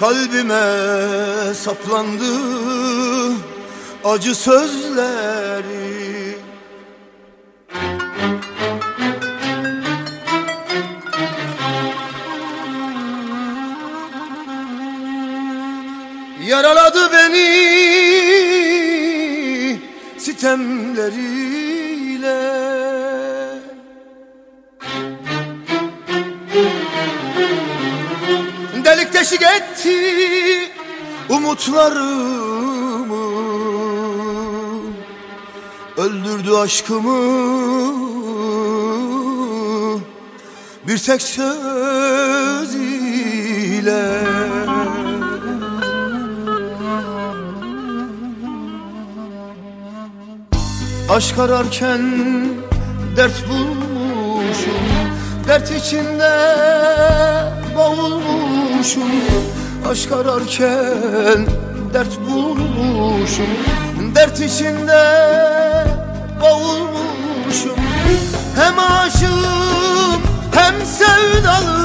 Kalbime saplandı acı sözleri. Yaraladı beni sitemleriyle. Delik deşik etti umutlarımı. Öldürdü aşkımı. Bir tek söz Aşk ararken dert bulmuşum. Dert içinde boğulmuşum. Aşk ararken dert bulmuşum. Dert içinde boğulmuşum. Hem aşığım hem sevdalı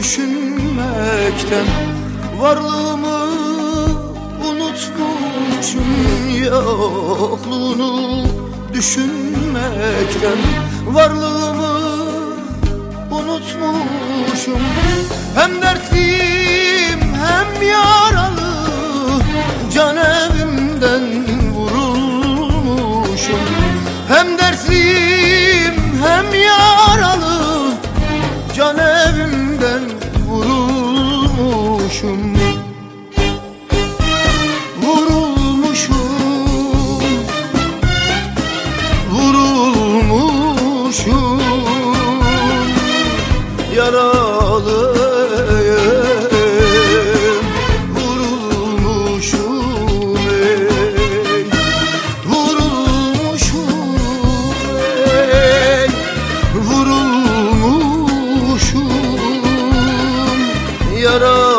düşünmekten Varlığımı unutmuşum Yokluğunu düşünmekten Varlığımı unutmuşum. Hem dertliyim hem yaralı Can evimden vurulmuşum. Hem yara